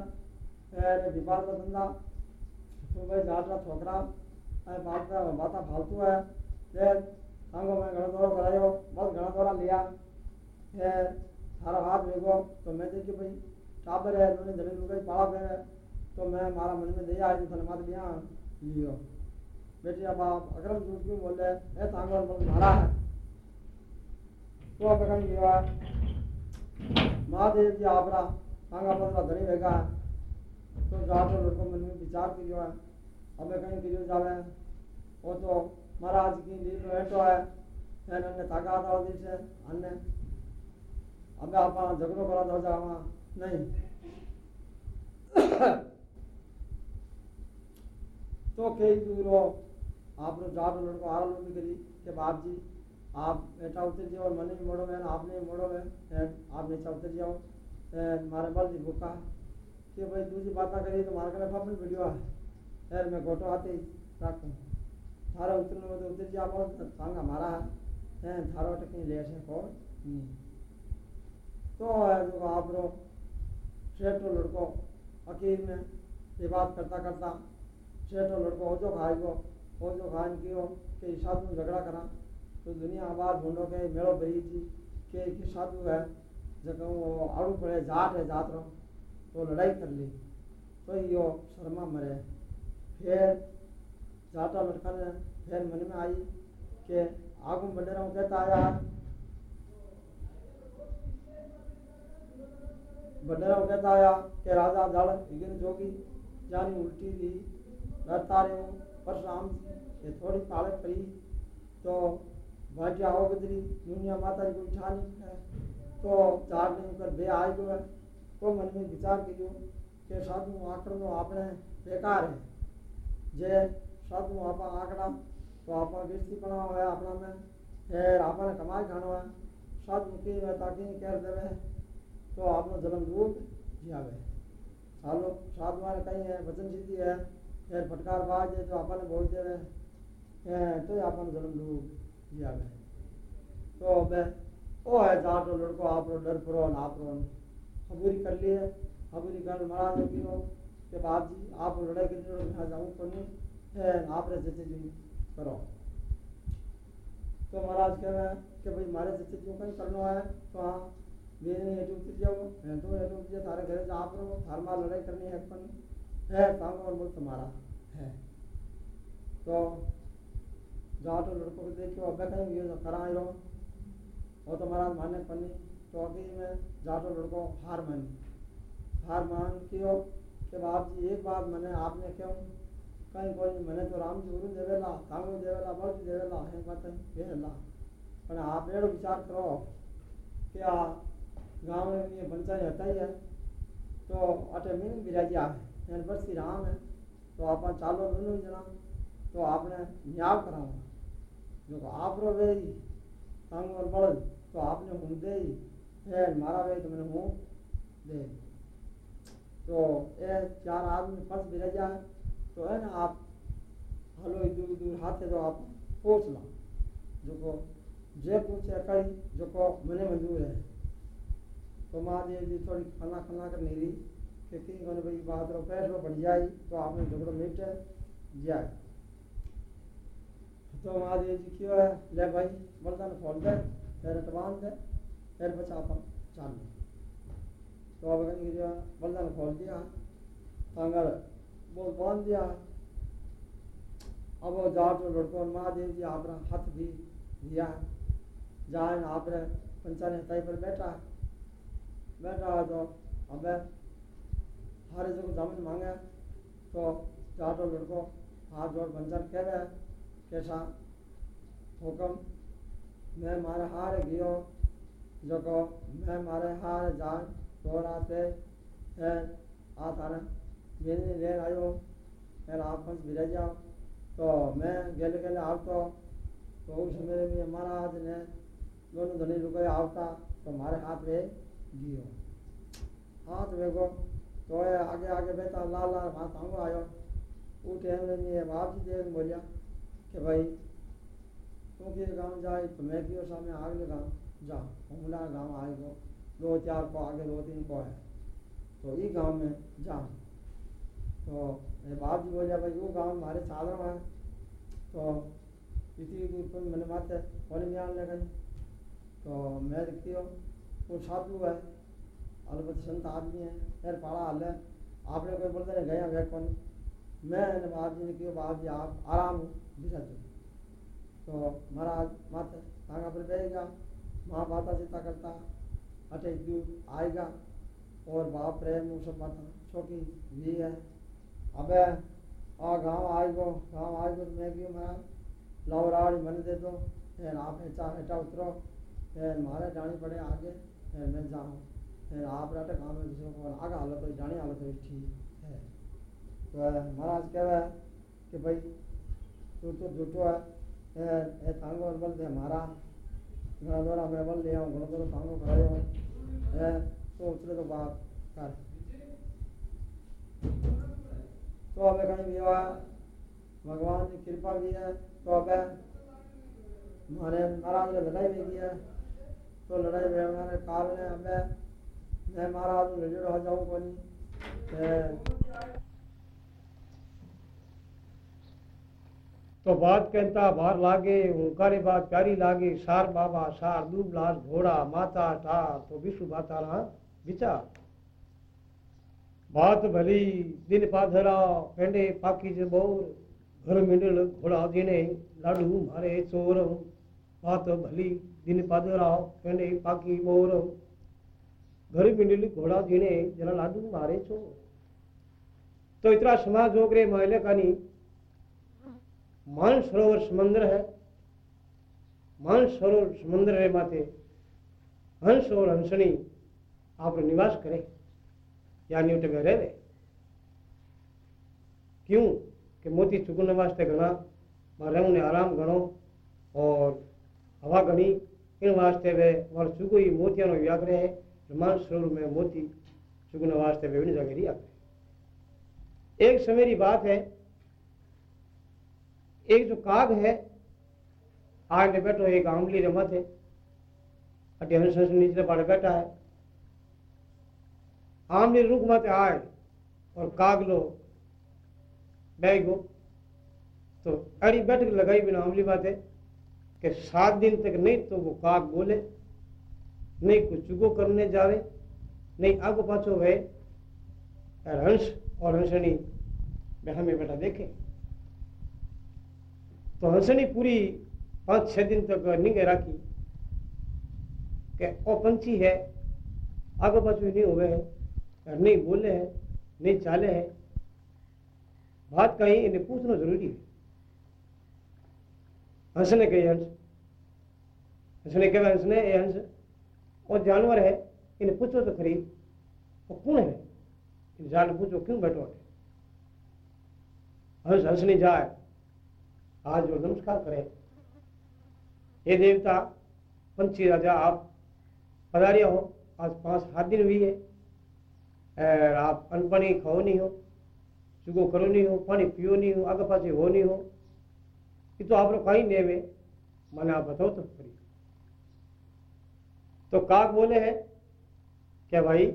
Speaker 1: विवाद का धंधा तो भाई जाट का छोकरा बाप का माता फालतू है। ले सांगो मैं घड़ा दौरा करायो, बस घड़ा दौरा लिया। ए थारा हाथ वेगो तो मैं देखी भाई, टाबर है उन्होंने ज़मीन रुपये पाला पे तो मैं हमारा मन में दया आई थी मात लिया। लियो। बेटी अब आप अगर झूठ क्यों बोल रहे है? सांगो मन मारा है। तो अब महादेव जी आपरा सांगा पतला धनी वेगा तो जाटो लड़को मन में विचार करियो है हमें कहीं करियो जावे। वो तो महाराज की नींद में बैठो है अन्य ताकत और दी से। अन्य हमें आप झगड़ो करा दो जावा नहीं। तो कई दूरो आप लोग जाट लड़को आरल भी करी कि बाप जी आप बेटा उतर जाओ मने भी मोड़ो में आपने मोड़ो में आप नीचा उतर जाओ। मारे बल जी भूखा कि भाई दूसरी बातें करी तो मारे कने पापन वीडियो है। यार मैं गोटो आते ही रखूँ। थारा उतरने में तो उतर जाओ सांगा मारा है। थारो टकी ले से को नहीं। तो जो आप रो शेठो लड़को अकीर में ये बात करता करता शेठो लड़को हो जो खाएगो वो जो खान कियो के साधु झगड़ा करा। तो दुनिया आबाद ढूंढो के मेड़ो भरी थी के कि साधु है जब वो आड़ू पड़े, जाट है, जात रो तो लड़ाई कर ली। तो यो शर्मा मरे। फिर जाटा लड़का ने फिर मन में आई के आगू बढ़े रहा कहता आया बढ़े रहा कहता आया के राजा जड़ इगन जोगी, जानी उल्टी दी डरता रहे, परशुराम ये थोड़ी पाले पड़ी। तो भाग्या हो गदरी यूनिया माता जी को उठा नहीं तो चार दिन कर बे आए जो है। तो मन में विचार कियो के साधु आंकड़ो आपने बेकार है। जे साधु आप आंकड़ा तो आप गिरती बना हुआ है अपना में। फिर आपने कमाई खाना है। साधु की है ताकि कह देवे। तो आपने जन्म रूप जियावे सालो, साधु वाले कहीं है वचन सिद्धि है। फिर फटकार बाज है जो आपने बोल देवे। तो आपने जन्म रूप जियावे तो बे ओ है जाटो लड़को आपरो डर परो ना आपरो खबूरी कर लिए खबूरी कर महाराज ने कियो कि बाप जी, आप लड़ाई के लिए मैं जाऊँ तो है, आप रे जैसे जी करो। तो महाराज कह रहे हैं कि भाई, मारे जैसे क्यों कहीं करना है तो हाँ मेरे हेठू उतर जाओ, मैं तो हेठू उतर थारे घरे जा आप रहो थार मार लड़ाई करनी है अपन। है, काम और बोल तुम्हारा है। तो जाटो तो लड़कों को देख के बैठे हुए ये तो करा रहो। और तो महाराज माने पन्नी, चौकी में जाटो तो लड़कों हार मानी हार मान की हो के बाप जी, एक बात मैंने आपने क्यों? कहीं कोई मैंने तो राम जी गुरु देवेला कांगो देवेला बल देवेला है बात है ला पर आप एड़ो विचार करो क्या गाँव में ये पंचायत रहता ही है। तो अटे मीन बिराजिया है बरसी राम है। तो आप चालो दोनों जना तो आपने न्याय कराऊँगा। रो कांग और बड़द तो आपने हूँ दे है मारा वे तो मैंने हूँ दे तो ये चार आदमी फंस बिराजा है तो है ना आप हलो दूर दूर हाथे तो आप पूछ लो जो को जे पूछे कई जो को मने मंजूर है तो माँ जी जी थोड़ी खाना खाना कर रही कि कहीं भाई बात रो फैसलो बढ़ जाए तो आपने झगड़ो मिट जाए तो माँ जी जी क्यों है। ले भाई बलदान खोल दे, फिर बाँध दे, फिर बचा अपन चाल तो अब कहीं जो बलदान खोल दिया तांगल वो बाँध दिया। अब वो जाट लड़को महादेव जी आप हाथ भी दिया जाए आप पंचायत तय पर बैठा। बैठा तो अब हर जो ज़मीन मांगे। तो जाटो लड़को, हाथ जोड़ पंचायत कह रहे कैसा हुक्म, मैं मारे हार गयो जो को मैं मारे हार जान तोड़ा से आ थाने मेरे ले आयो फिर आप पंच भिरा जाओ। तो मैं गेले गेले आवतो तो उस समय में महाराज ने दोनों धनी रुके आवता तो मारे हाथ में गियो। हाथ वेगो तो आगे आगे बैठा, लाल लाल हाथ आऊँगा आयो। वो टाइम में बाप जी देख बोलिया कि भाई तू के गाँव जाए तो मैं भी क्यों सामने आगे गाँव जा हमला गाँव आएगो दो चार को आगे, दो तीन को है। तो ये गाँव में जा तो बाप जी बोलिया भाई, वो गाँव हमारे साधारण है। तो पर मैंने माते कौन ज्ञान लगा तो मैं देखती हूँ, वो साधु है। अलबत् संत आदमी है। यार, पाड़ा हाल है। आपने कोई बोलते गया गया कौन? मैं बाप जी ने कहो, बाप जी, आप आराम दिशा दो तो महाराज, माते तांगा पर बैठेगा माँ बाता चिता करता अटे दूर आएगा। और बाप प्रेम सब बात छोकी भी है। अब आ गाँव आई गो, गाँव आई गो तो मैं क्यों महाराज लौराड़ी मन दे दो। फिर आप हेचा हेटा उतरो। फिर मारे जानी पड़े आगे। फिर मैं जाऊँ। फिर आप रहते काम में दूसरों को आगे हालत हो जाने हालत हो ठीक। है तो महाराज कह रहा कि भाई, तू तो झूठो है तांगो दे मैं बल ले आऊँ तांगो हूँ तो तो बात कर। तो अब कहीं भी हुआ, भगवान की कृपा भी है तो अब हमारे महाराज ने लड़ाई भी की है तो लड़ाई में हमारे ने मैं महाराज लड़े हो। जाऊँ
Speaker 3: तो बात कहता बार लागे, ओंकारे बात प्यारी लागे, सार बाबा, सार दूब लाल घोड़ा माता टार तो विश्व बाता रहा विचार। बात भली, दिन पाधरा, पेंडे पाकी जे घर मिंडल घोड़ा दिने, लाडू मारे चोर। बात भली, दिन पाधरा, पेंडे पाकी बोर, घर मिंडल घोड़ा दिने, जरा लाडू मारे चोर। तो इतना समाज जोगरे मायले कानी मान सरोवर समंदर है। मान सरोवर समंदर रे माते। हंस और हंसनी आप निवास करे। या न्यूट में रहे क्यों? कि मोती चुगने वास्ते घना मारे उन्हें आराम घणो। और हवा घनी इन वास्ते वे मार चुगो ही मोतिया व्याग्रह है मान सरोवर में मोती चुगने वास्ते वे उन जगह रिया एक समय की बात है। एक जो काग है ने बैठो, एक आमली रमत है। पाड़े बैठा है। आमली रुक मत आए और काग लो। बैग गो तो अड़ी बैठक लगाई बिना आमली बात है कि सात दिन तक नहीं तो वो काग बोले, नहीं कुछ चुगो करने जावे नहीं आगो पाछो वे हंस, और हंसनी हमें बेटा देखे। तो हंसनी पूरी पाँच, छह दिन तक निगे राखी के ओ पंछी है, आगे पाछू नहीं है नहीं बोले है, नहीं चाले है। बात कहीं, इन्हें पूछना ज़रूरी है। हंस ने कही हंस हंस ने कहा हंस ने ये हंस और जानवर है, इन्हें पूछो तो खरीद वो कौन है? जान पूछो, क्यों बैठो हंस हंस नहीं जाए। आज जो नमस्कार करें। हे देवता, पंछी राजा, आप पधारिया हो। आज पाँच सात दिन हुई है। आप अन्न पानी खाओ नहीं हो चुगो करो नहीं हो, पानी पियो नहीं हो, आगे पासे हो नहीं हो। ये तो आप कहीं नहीं में मैंने आप बताओ तो करिए तो काक बोले हैं क्या भाई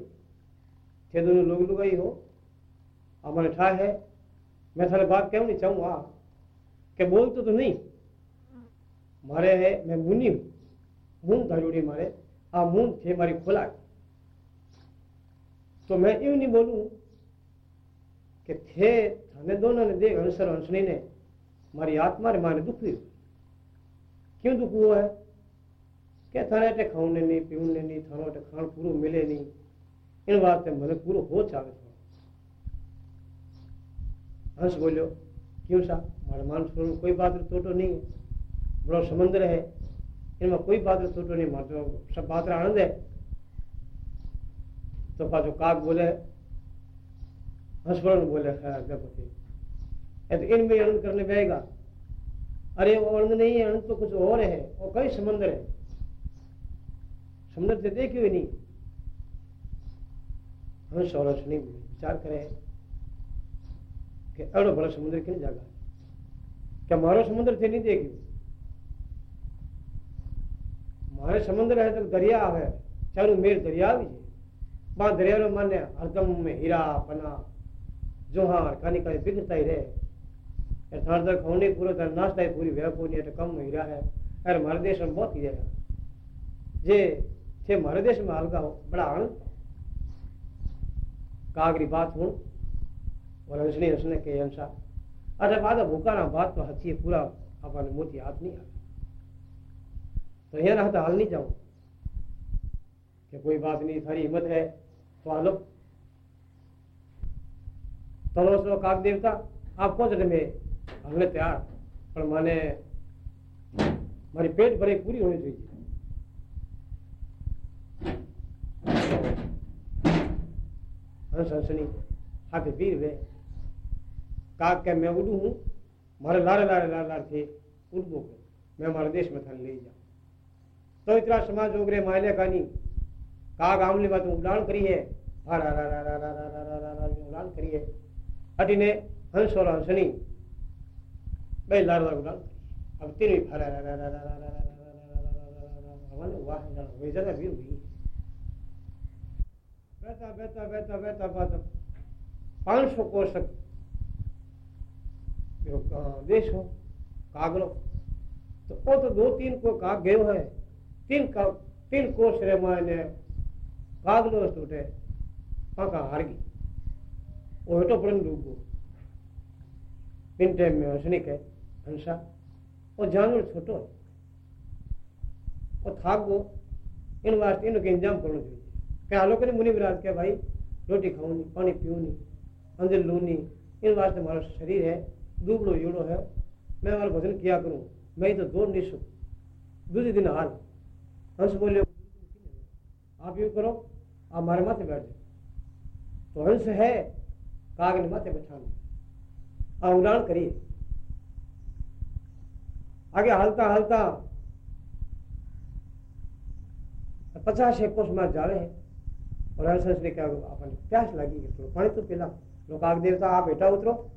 Speaker 3: थे दोनों लोग लुगाई हो। हमारे ठा है। मैं थाने बात क्यों नहीं चाहूँगा કે બોલતો તો નહીં મારે હે મેં મુની મૂન ધાર્યુડી મારે આ મૂન છે મારી ખોલાક તો મેં એવું નહીં બોલું કે થે થને દોનોને દેખ હંસર હંસણીને મારી આત્માને માને દુખ્યું क्यों दुख हुआ है કે થાને એટલે ખાઉને નહીં પીવું નહીં થાનો એટલે ખાણ પૂરું મિલે નહીં એની વાસ્તે મને પૂરો હોચ આવે છે હંસ બોલ્યો क्यों सा? हमारे मानसून में कोई बात टोटो नहीं है। बड़ा समंदर है। इनमें कोई बात टोटो नहीं। मार तो सब बात आनंद है। तो पाचो काक बोले हंसपरण बोले गणपति तो इनमें आनंद करने जाएगा अरे वो आनंद नहीं है, आनंद तो कुछ और है। वो कई समंदर है। समंदर से देखे हुए नहीं। हंस और हंस नहीं, विचार करे। કે અડો ભલે સમુદ્ર કેની જાગા કે મારો સમુદ્ર થી નહીં દેખ્યું મારે સમુદ્ર હે તો દરિયા આવે ચારું મેર દરિયા આવી છે બા દરિયાનો માને હરદમ में हीरा पना जोहार कानी कानी बिगड़ता ही रहे थार तक होने पूरा तर नाश्ता ही पूरी व्या पूरी है कम हीरा है अरे हमारे देश में बहुत हीरा है जे छे हमारे देश में हल्का हो बड़ा आनंद कागरी बात हूँ और हंसने हंसने के अनुसार अरे बाद भूखा बात तो हँसी पूरा अपन मोती हाथ नहीं आ तो यहाँ रहा तो हाल नहीं जाऊँ कि कोई बात नहीं थारी हिम्मत है तो हालो तो सो काक देवता आप से में हमने तैयार पर माने मारी पेट भरे पूरी होनी चाहिए हंस हंसनी हाथे काक के मैं उड़ू हूँ मारे लारे लारे लारे लारे थे उड़बो के मैं हमारे देश में थाने ले जाऊँ तो इतना समाज उगरे मायले कानी काग आमली बात उड़ान करी है उड़ान करी है अटीने हंस और हंसनी बे लार लार उड़ान अब तीन भी फरा वाह भी हुई बैठा बैठा बैठा बैठा बैठा पाँच सौ कोष देश हो कागलो। तो वो तो दो तीन को काग गयो है। तीन का, तीन कोष रे माने, कागलो टूटे पाका हार गई। वो है तो प्रण डूब डूबो पिंटे में हंसनिक है हंसा। वो जानवर छोटो है। और थाक गो। इन वास्ते इनके इंजाम करना चाहिए क्या आलोक ने मुनि विराज के भाई? रोटी खाऊनी पानी पीऊनी अंदर लूनी इन वास्ते तो हमारा शरीर है। दुबड़ो युड़ो है। मैं हमारा भजन किया करूँ? मैं ही तो दौड़ नहीं सकूँ दूसरे दिन हाल। हंस बोले, आप यूँ करो, आप हमारे माथे बैठ जाओ। तो हंस है काग ने माथे बैठाने आ उड़ान करिए। आगे हालता हालता। पचास एक कोस में जा रहे हैं। और हंस हंस ने क्या अपन प्यास लगी है तो पानी तो पिला। लोग आग देवता, आप बेटा उतरो।